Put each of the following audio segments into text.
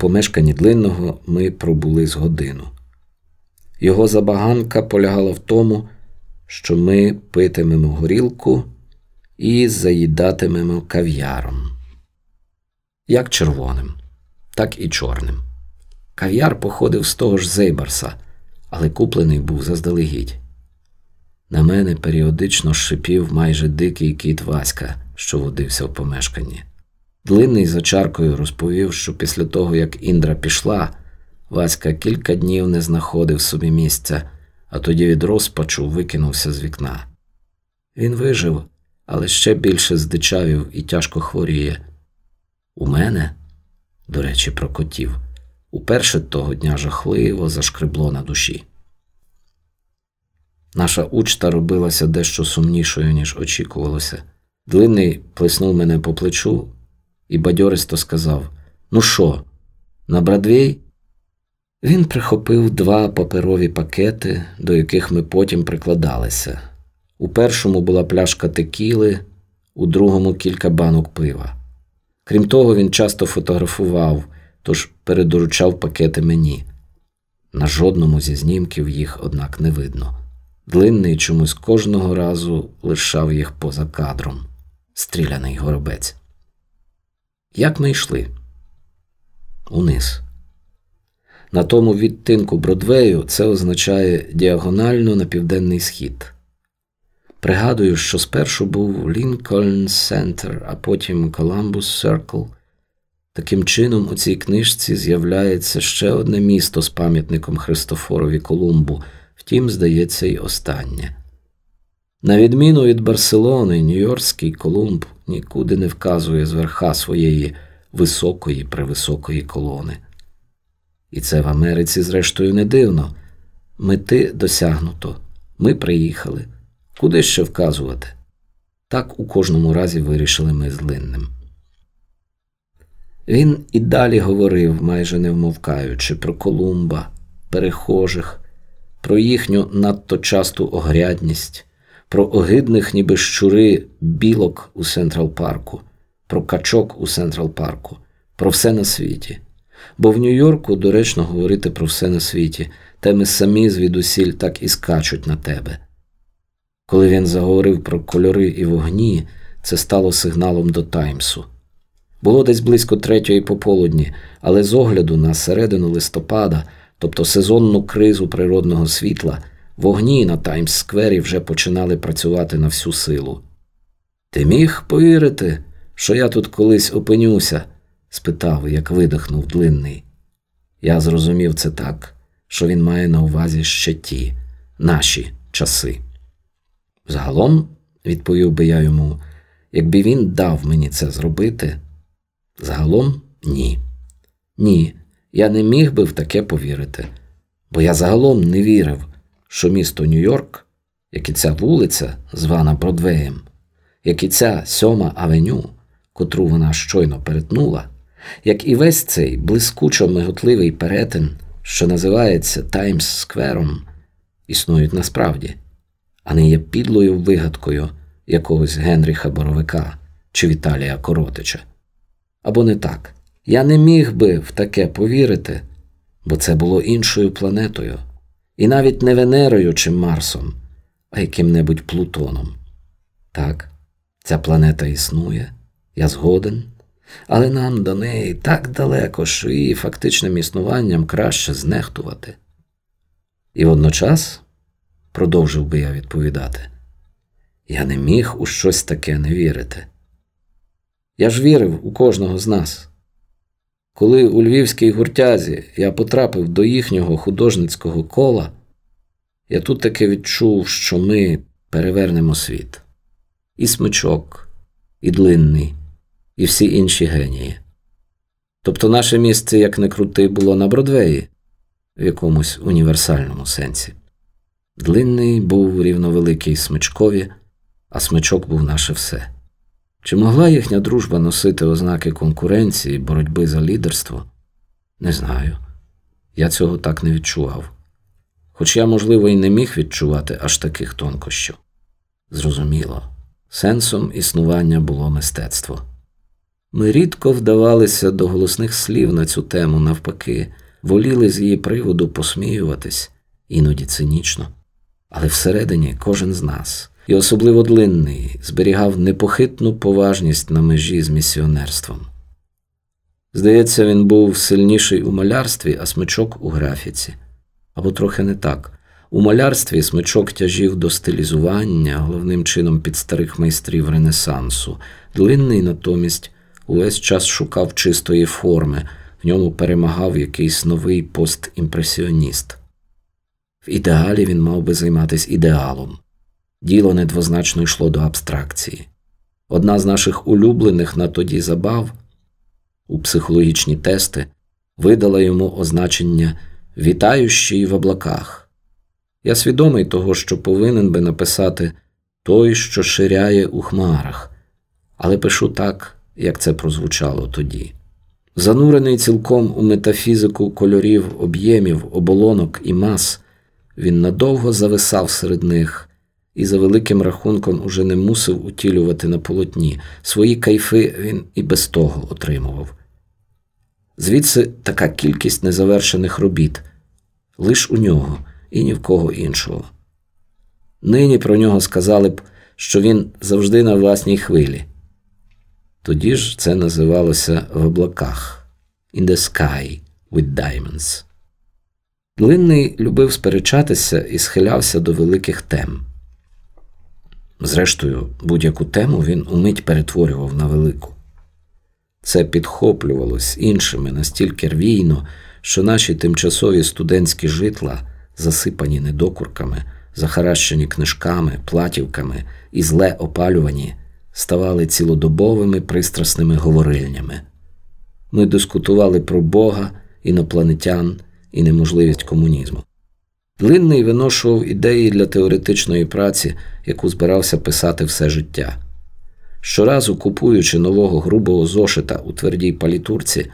помешканні длинного ми пробули з годину. Його забаганка полягала в тому, що ми питимемо горілку і заїдатимемо кав'яром. Як червоним, так і чорним. Кав'яр походив з того ж Зейбарса, але куплений був заздалегідь. На мене періодично шипів майже дикий кіт Васька, що водився в помешканні. Длинний за чаркою розповів, що після того, як Індра пішла, Васька кілька днів не знаходив собі місця, а тоді від розпачу викинувся з вікна. Він вижив, але ще більше здичавів і тяжко хворіє. У мене, до речі, про котів, уперше того дня жахливо зашкребло на душі. Наша учта робилася дещо сумнішою, ніж очікувалося. Длинний плеснув мене по плечу і бадьористо сказав: Ну що, на Брадвей? Він прихопив два паперові пакети, до яких ми потім прикладалися. У першому була пляшка текіли, у другому кілька банок пива. Крім того, він часто фотографував, тож передоручав пакети мені. На жодному зі знімків їх, однак, не видно. Длинний чомусь кожного разу лишав їх поза кадром, стріляний горобець. Як ми йшли? Униз. На тому відтинку Бродвею це означає діагонально на південний схід. Пригадую, що спершу був Лінкольн Центр, а потім Коламбус Серкл. Таким чином, у цій книжці з'являється ще одне місто з пам'ятником Христофорові Колумбу, втім, здається, й останнє. На відміну від Барселони, Нью-Йоркський Колумб нікуди не вказує з верха своєї високої превисокої колони. І це в Америці, зрештою, не дивно. Мети досягнуто, ми приїхали. Куди ще вказувати? Так у кожному разі вирішили ми з Линним. Він і далі говорив, майже не вмовкаючи, про Колумба, перехожих, про їхню надто часту огрядність, про огидних, ніби щури білок у Централ Парку, про качок у Централ Парку, про все на світі. Бо в Нью-Йорку доречно говорити про все на світі, теми самі звідусіль так і скачуть на тебе. Коли він заговорив про кольори і вогні, це стало сигналом до Таймсу. Було десь близько третьої пополудні, але з огляду на середину листопада, тобто сезонну кризу природного світла, вогні на Таймс Сквері вже починали працювати на всю силу. Ти міг повірити, що я тут колись опинюся? спитав, як видихнув длинний. Я зрозумів це так, що він має на увазі ще ті наші часи. Загалом, відповів би я йому, якби він дав мені це зробити, загалом ні. Ні, я не міг би в таке повірити, бо я загалом не вірив, що місто Нью-Йорк, як і ця вулиця, звана Бродвеєм, як і ця сьома авеню, котру вона щойно перетнула, як і весь цей блискучо миготливий перетин, що називається Таймс Сквером, існують насправді а не є підлою вигадкою якогось Генріха Боровика чи Віталія Коротича. Або не так. Я не міг би в таке повірити, бо це було іншою планетою, і навіть не Венерою чи Марсом, а яким-небудь Плутоном. Так, ця планета існує, я згоден, але нам до неї так далеко, що її фактичним існуванням краще знехтувати. І водночас продовжив би я відповідати. Я не міг у щось таке не вірити. Я ж вірив у кожного з нас. Коли у львівській гуртязі я потрапив до їхнього художницького кола, я тут таки відчув, що ми перевернемо світ. І смичок, і длинний, і всі інші генії. Тобто наше місце, як не крути, було на Бродвеї в якомусь універсальному сенсі. Длинний був рівновеликий смичкові, а смичок був наше все. Чи могла їхня дружба носити ознаки конкуренції, боротьби за лідерство? Не знаю. Я цього так не відчував. Хоч я, можливо, і не міг відчувати аж таких тонкощів. Зрозуміло, сенсом існування було мистецтво. Ми рідко вдавалися до голосних слів на цю тему, навпаки, воліли з її приводу посміюватись, іноді цинічно. Але всередині кожен з нас, і особливо длинний, зберігав непохитну поважність на межі з місіонерством. Здається, він був сильніший у малярстві, а смичок у графіці. Або трохи не так. У малярстві смичок тяжів до стилізування, головним чином під старих майстрів Ренесансу. Длинний натомість увесь час шукав чистої форми, в ньому перемагав якийсь новий постімпресіоніст. В ідеалі він мав би займатися ідеалом. Діло недвозначно йшло до абстракції. Одна з наших улюблених на тоді забав у психологічні тести видала йому означення вітаючий в облаках. Я свідомий того, що повинен би написати той, що ширяє у хмарах, але пишу так, як це прозвучало тоді. Занурений цілком у метафізику кольорів, об'ємів, оболонок і мас, він надовго зависав серед них і за великим рахунком уже не мусив утілювати на полотні. Свої кайфи він і без того отримував. Звідси така кількість незавершених робіт лиш у нього і ні в кого іншого. Нині про нього сказали б, що він завжди на власній хвилі. Тоді ж це називалося в облаках In the sky with diamonds. Длинний любив сперечатися і схилявся до великих тем. Зрештою, будь-яку тему він умить перетворював на велику. Це підхоплювалось іншими настільки рвійно, що наші тимчасові студентські житла, засипані недокурками, захаращені книжками, платівками і зле опалювані, ставали цілодобовими пристрасними говорильнями. Ми дискутували про Бога, інопланетян і неможливість комунізму. Длинний виношував ідеї для теоретичної праці, яку збирався писати все життя. Щоразу купуючи нового грубого зошита у твердій палітурці,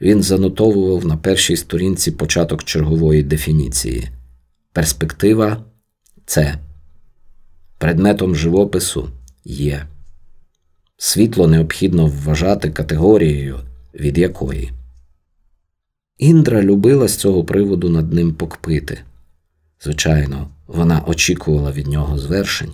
він занотовував на першій сторінці початок чергової дефініції. Перспектива це предметом живопису є. Світло необхідно вважати категорією, від якої. Індра любила з цього приводу над ним покпити. Звичайно, вона очікувала від нього звершень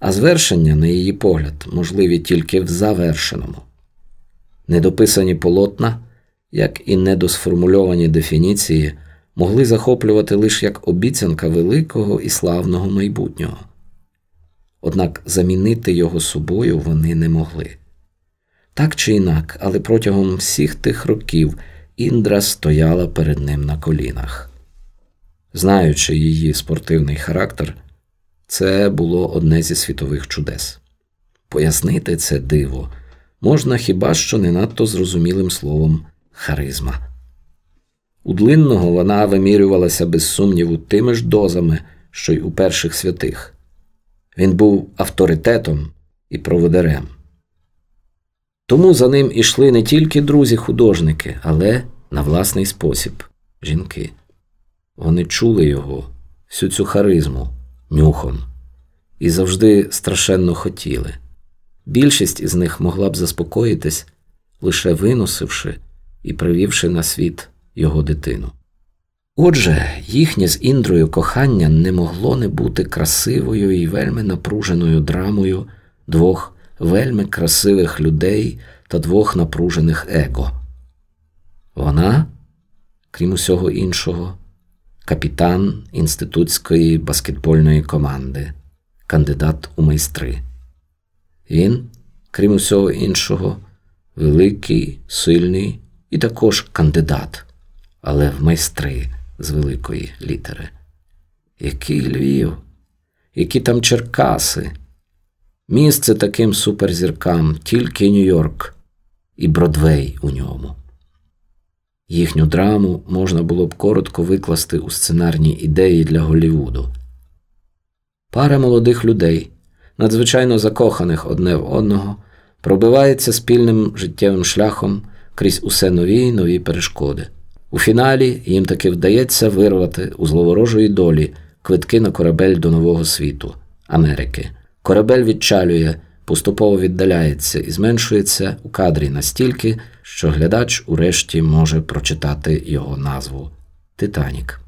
а звершення, на її погляд, можливі тільки в завершеному. Недописані полотна, як і недосформульовані дефініції, могли захоплювати лише як обіцянка великого і славного майбутнього. Однак замінити його собою вони не могли. Так чи інак, але протягом всіх тих років Індра стояла перед ним на колінах. Знаючи її спортивний характер, це було одне зі світових чудес. Пояснити це диво можна хіба що не надто зрозумілим словом харизма. У длинного вона вимірювалася без сумніву тими ж дозами, що й у перших святих. Він був авторитетом і проводарем. Тому за ним ішли не тільки друзі-художники, але на власний спосіб жінки. Вони чули його, всю цю харизму нюхом, і завжди страшенно хотіли. Більшість із них могла б заспокоїтись, лише виносивши і привівши на світ його дитину. Отже, їхнє з Індрою кохання не могло не бути красивою і вельми напруженою драмою двох вельми красивих людей та двох напружених его. Вона, крім усього іншого, капітан інститутської баскетбольної команди, кандидат у майстри. Він, крім усього іншого, великий, сильний і також кандидат, але в майстри з великої літери. Який Львів, які там Черкаси, місце таким суперзіркам, тільки Нью-Йорк і Бродвей у ньому. Їхню драму можна було б коротко викласти у сценарні ідеї для Голлівуду. Пара молодих людей, надзвичайно закоханих одне в одного, пробивається спільним життєвим шляхом крізь усе нові й нові перешкоди. У фіналі їм таки вдається вирвати у зловорожої долі квитки на корабель до Нового світу Америки. Корабель відчалює, поступово віддаляється і зменшується у кадрі настільки, що глядач урешті може прочитати його назву Титанік.